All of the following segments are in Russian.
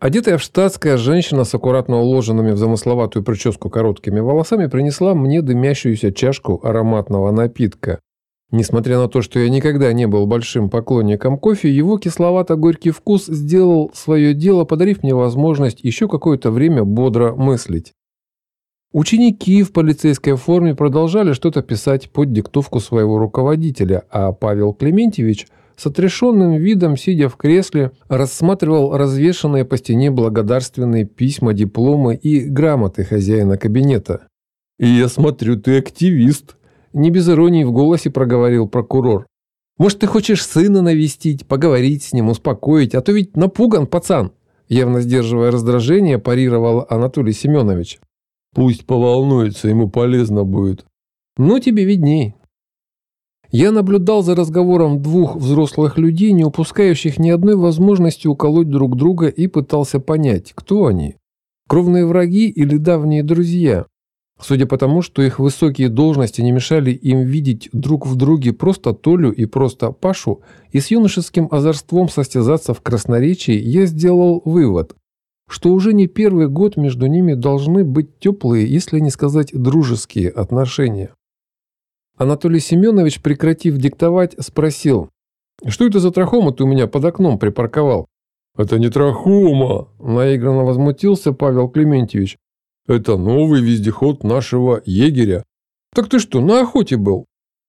Одетая в штатская женщина с аккуратно уложенными в замысловатую прическу короткими волосами принесла мне дымящуюся чашку ароматного напитка. Несмотря на то, что я никогда не был большим поклонником кофе, его кисловато-горький вкус сделал свое дело, подарив мне возможность еще какое-то время бодро мыслить. Ученики в полицейской форме продолжали что-то писать под диктовку своего руководителя, а Павел Клементьевич с отрешенным видом, сидя в кресле, рассматривал развешанные по стене благодарственные письма, дипломы и грамоты хозяина кабинета. «И я смотрю, ты активист», – не без иронии в голосе проговорил прокурор. «Может, ты хочешь сына навестить, поговорить с ним, успокоить, а то ведь напуган пацан», – явно сдерживая раздражение, парировал Анатолий Семенович. Пусть поволнуется, ему полезно будет. Ну, тебе видней. Я наблюдал за разговором двух взрослых людей, не упускающих ни одной возможности уколоть друг друга и пытался понять, кто они. Кровные враги или давние друзья. Судя по тому, что их высокие должности не мешали им видеть друг в друге просто Толю и просто Пашу, и с юношеским озорством состязаться в красноречии, я сделал вывод что уже не первый год между ними должны быть теплые, если не сказать дружеские отношения. Анатолий Семенович, прекратив диктовать, спросил, «Что это за трахома ты у меня под окном припарковал?» «Это не трахома!» – наигранно возмутился Павел Клементьевич. «Это новый вездеход нашего егеря». «Так ты что, на охоте был?»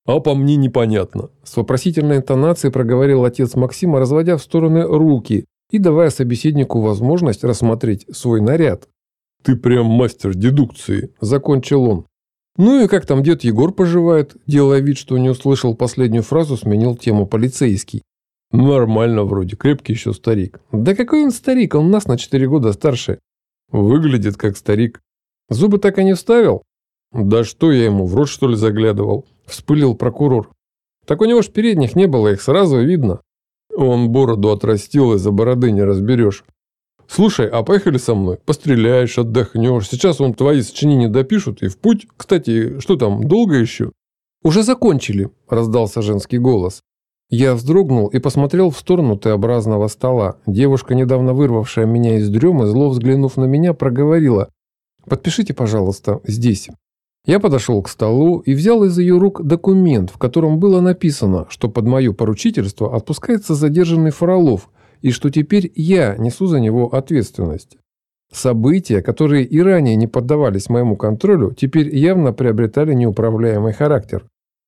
«А по мне непонятно», – с вопросительной интонацией проговорил отец Максима, разводя в стороны руки, и давая собеседнику возможность рассмотреть свой наряд. «Ты прям мастер дедукции», – закончил он. «Ну и как там дед Егор поживает?» Делая вид, что не услышал последнюю фразу, сменил тему полицейский. «Нормально вроде, крепкий еще старик». «Да какой он старик, он нас на четыре года старше». «Выглядит как старик». «Зубы так и не вставил?» «Да что я ему, в рот что ли заглядывал?» Вспылил прокурор. «Так у него ж передних не было, их сразу видно». Он бороду отрастил, из-за бороды не разберешь. Слушай, а поехали со мной? Постреляешь, отдохнешь. Сейчас он твои сочинения допишут и в путь. Кстати, что там, долго еще? Уже закончили, раздался женский голос. Я вздрогнул и посмотрел в сторону Т-образного стола. Девушка, недавно вырвавшая меня из дремы, зло взглянув на меня, проговорила. «Подпишите, пожалуйста, здесь». Я подошел к столу и взял из ее рук документ, в котором было написано, что под мое поручительство отпускается задержанный Фролов и что теперь я несу за него ответственность. События, которые и ранее не поддавались моему контролю, теперь явно приобретали неуправляемый характер.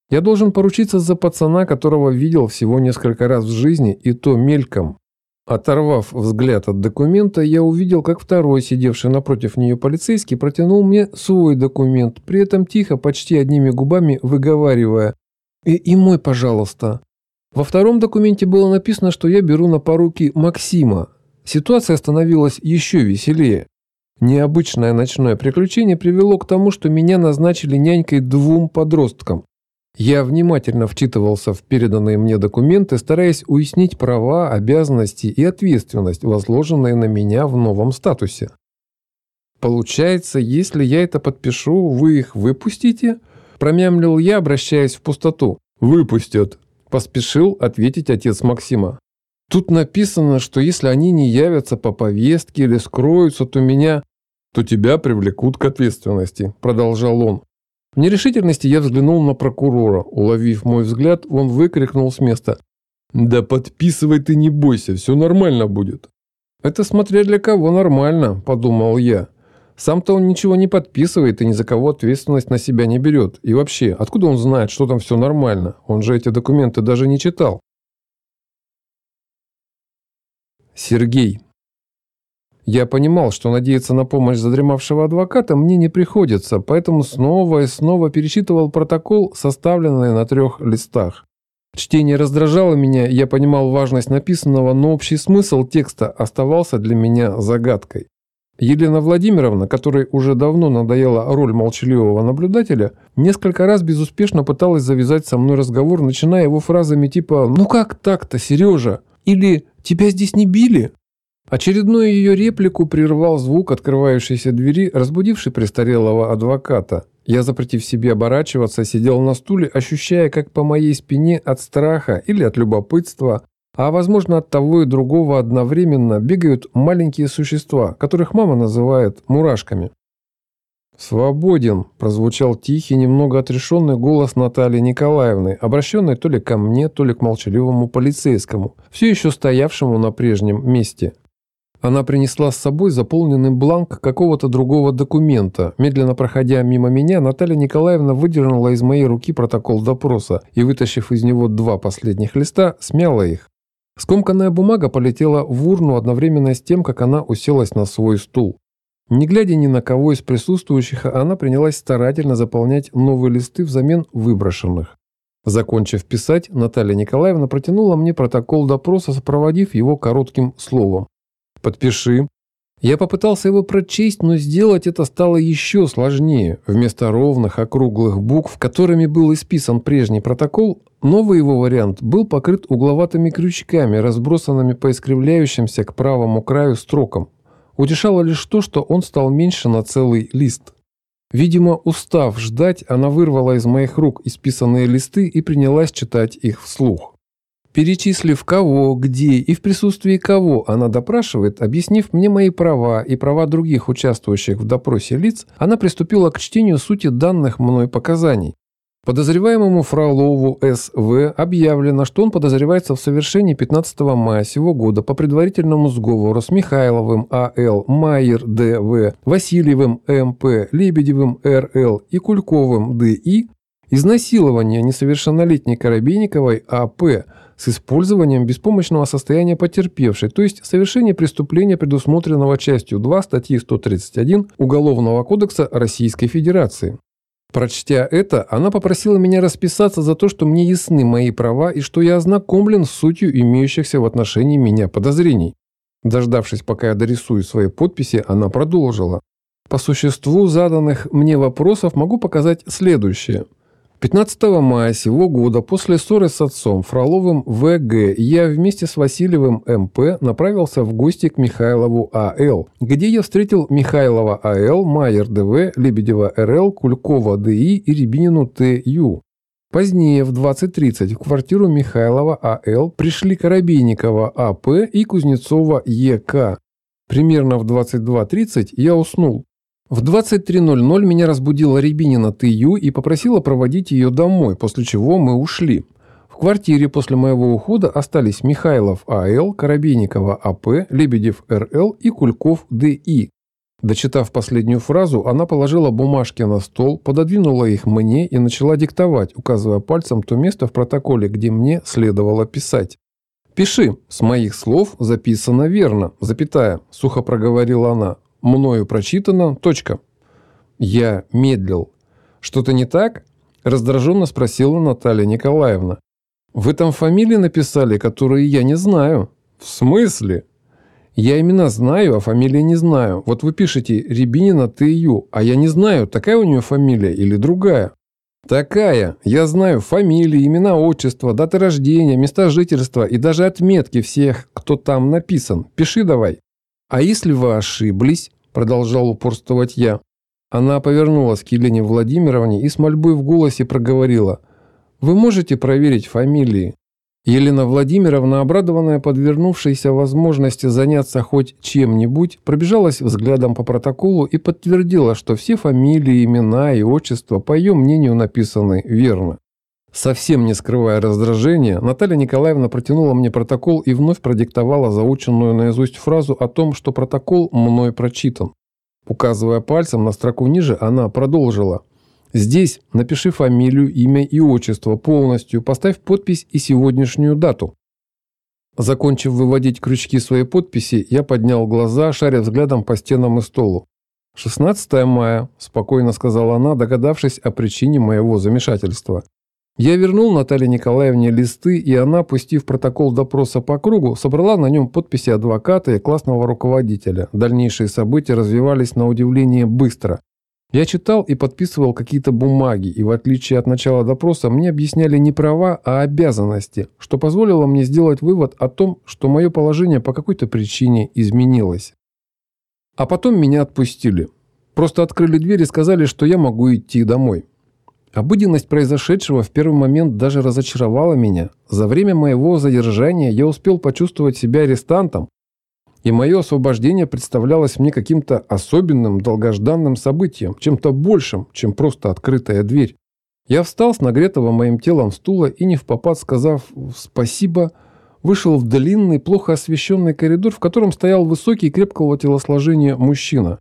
Я должен поручиться за пацана, которого видел всего несколько раз в жизни, и то мельком. Оторвав взгляд от документа, я увидел, как второй, сидевший напротив нее полицейский, протянул мне свой документ, при этом тихо, почти одними губами выговаривая «И, и мой, пожалуйста». Во втором документе было написано, что я беру на поруки Максима. Ситуация становилась еще веселее. Необычное ночное приключение привело к тому, что меня назначили нянькой двум подросткам. Я внимательно вчитывался в переданные мне документы, стараясь уяснить права, обязанности и ответственность, возложенные на меня в новом статусе. Получается, если я это подпишу, вы их выпустите? Промямлил я, обращаясь в пустоту. Выпустят, поспешил ответить отец Максима. Тут написано, что если они не явятся по повестке или скроются, то меня... То тебя привлекут к ответственности, продолжал он. В нерешительности я взглянул на прокурора. Уловив мой взгляд, он выкрикнул с места. «Да подписывай ты, не бойся, все нормально будет». «Это смотря для кого нормально», – подумал я. Сам-то он ничего не подписывает и ни за кого ответственность на себя не берет. И вообще, откуда он знает, что там все нормально? Он же эти документы даже не читал. Сергей. Я понимал, что надеяться на помощь задремавшего адвоката мне не приходится, поэтому снова и снова перечитывал протокол, составленный на трех листах. Чтение раздражало меня, я понимал важность написанного, но общий смысл текста оставался для меня загадкой. Елена Владимировна, которой уже давно надоела роль молчаливого наблюдателя, несколько раз безуспешно пыталась завязать со мной разговор, начиная его фразами типа «Ну как так-то, Сережа?» или «Тебя здесь не били?» Очередную ее реплику прервал звук открывающейся двери, разбудивший престарелого адвоката. Я, запретив себе оборачиваться, сидел на стуле, ощущая, как по моей спине от страха или от любопытства А возможно от того и другого одновременно бегают маленькие существа, которых мама называет мурашками. «Свободен!» – прозвучал тихий, немного отрешенный голос Натальи Николаевны, обращенный то ли ко мне, то ли к молчаливому полицейскому, все еще стоявшему на прежнем месте. Она принесла с собой заполненный бланк какого-то другого документа. Медленно проходя мимо меня, Наталья Николаевна выдернула из моей руки протокол допроса и, вытащив из него два последних листа, смяла их. Скомканная бумага полетела в урну одновременно с тем, как она уселась на свой стул. Не глядя ни на кого из присутствующих, она принялась старательно заполнять новые листы взамен выброшенных. Закончив писать, Наталья Николаевна протянула мне протокол допроса, сопроводив его коротким словом. «Подпиши». Я попытался его прочесть, но сделать это стало еще сложнее. Вместо ровных округлых букв, которыми был исписан прежний протокол, новый его вариант был покрыт угловатыми крючками, разбросанными по искривляющимся к правому краю строкам. Утешало лишь то, что он стал меньше на целый лист. Видимо, устав ждать, она вырвала из моих рук исписанные листы и принялась читать их вслух. Перечислив кого, где и в присутствии кого она допрашивает, объяснив мне мои права и права других участвующих в допросе лиц, она приступила к чтению сути данных мной показаний. Подозреваемому Фролову С.В. объявлено, что он подозревается в совершении 15 мая сего года по предварительному сговору с Михайловым А.Л., Майер Д.В., Васильевым М.П., Лебедевым Р.Л. и Кульковым Д.И. изнасилование несовершеннолетней Коробейниковой А.П. с использованием беспомощного состояния потерпевшей, то есть совершение преступления, предусмотренного частью 2 статьи 131 Уголовного кодекса Российской Федерации. Прочтя это, она попросила меня расписаться за то, что мне ясны мои права и что я ознакомлен с сутью имеющихся в отношении меня подозрений. Дождавшись, пока я дорисую свои подписи, она продолжила. По существу заданных мне вопросов могу показать следующее – 15 мая сего года после ссоры с отцом Фроловым В.Г. я вместе с Васильевым М.П. направился в гости к Михайлову А.Л., где я встретил Михайлова А.Л., Майер Д.В., Лебедева Р.Л., Кулькова Д.И. и Рябинину Т.Ю. Позднее, в 20.30, в квартиру Михайлова А.Л. пришли Коробейникова А.П. и Кузнецова Е.К. Примерно в 22.30 я уснул. В 23.00 меня разбудила Рябинина Тыю и попросила проводить ее домой, после чего мы ушли. В квартире после моего ухода остались Михайлов А.Л., Коробейникова А.П., Лебедев Р.Л. и Кульков Д.И. Дочитав последнюю фразу, она положила бумажки на стол, пододвинула их мне и начала диктовать, указывая пальцем то место в протоколе, где мне следовало писать. «Пиши. С моих слов записано верно. Запятая», – сухо проговорила она мною прочитано. Точка. Я медлил. Что-то не так? Раздраженно спросила Наталья Николаевна. Вы там фамилии написали, которые я не знаю. В смысле? Я имена знаю, а фамилии не знаю. Вот вы пишете Рябинина Т.Ю., а я не знаю, такая у нее фамилия или другая. Такая. Я знаю фамилии, имена, отчество, даты рождения, места жительства и даже отметки всех, кто там написан. Пиши давай. А если вы ошиблись? продолжал упорствовать я. Она повернулась к Елене Владимировне и с мольбой в голосе проговорила. «Вы можете проверить фамилии?» Елена Владимировна, обрадованная подвернувшейся возможности заняться хоть чем-нибудь, пробежалась взглядом по протоколу и подтвердила, что все фамилии, имена и отчества, по ее мнению, написаны верно. Совсем не скрывая раздражения, Наталья Николаевна протянула мне протокол и вновь продиктовала заученную наизусть фразу о том, что протокол мной прочитан. Указывая пальцем на строку ниже, она продолжила. «Здесь напиши фамилию, имя и отчество полностью, поставь подпись и сегодняшнюю дату». Закончив выводить крючки своей подписи, я поднял глаза, шаря взглядом по стенам и столу. «16 мая», – спокойно сказала она, догадавшись о причине моего замешательства. Я вернул Наталье Николаевне листы, и она, пустив протокол допроса по кругу, собрала на нем подписи адвоката и классного руководителя. Дальнейшие события развивались на удивление быстро. Я читал и подписывал какие-то бумаги, и в отличие от начала допроса мне объясняли не права, а обязанности, что позволило мне сделать вывод о том, что мое положение по какой-то причине изменилось. А потом меня отпустили. Просто открыли дверь и сказали, что я могу идти домой. Обыденность произошедшего в первый момент даже разочаровала меня. За время моего задержания я успел почувствовать себя арестантом, и мое освобождение представлялось мне каким-то особенным, долгожданным событием, чем-то большим, чем просто открытая дверь. Я встал с нагретого моим телом стула и, не в попад сказав «спасибо», вышел в длинный, плохо освещенный коридор, в котором стоял высокий, крепкого телосложения мужчина.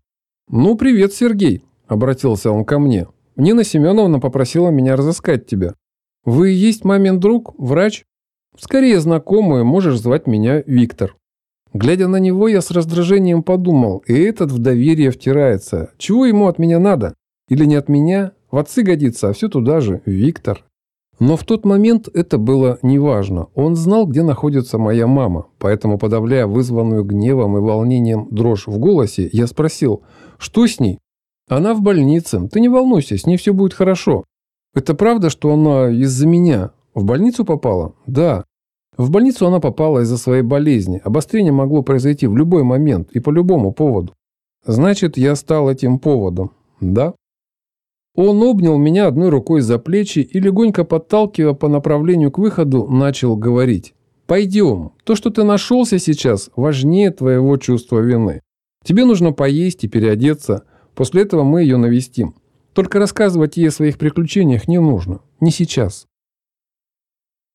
«Ну, привет, Сергей», – обратился он ко мне. «Нина Семеновна попросила меня разыскать тебя. Вы есть мамин друг, врач? Скорее знакомый, можешь звать меня Виктор». Глядя на него, я с раздражением подумал, и этот в доверие втирается. Чего ему от меня надо? Или не от меня? В отцы годится, а все туда же. Виктор. Но в тот момент это было неважно. Он знал, где находится моя мама. Поэтому, подавляя вызванную гневом и волнением дрожь в голосе, я спросил, что с ней? Она в больнице. Ты не волнуйся, с ней все будет хорошо. Это правда, что она из-за меня? В больницу попала? Да. В больницу она попала из-за своей болезни. Обострение могло произойти в любой момент и по любому поводу. Значит, я стал этим поводом. Да? Он обнял меня одной рукой за плечи и, легонько подталкивая по направлению к выходу, начал говорить. «Пойдем. То, что ты нашелся сейчас, важнее твоего чувства вины. Тебе нужно поесть и переодеться. После этого мы ее навестим. Только рассказывать ей о своих приключениях не нужно. Не сейчас».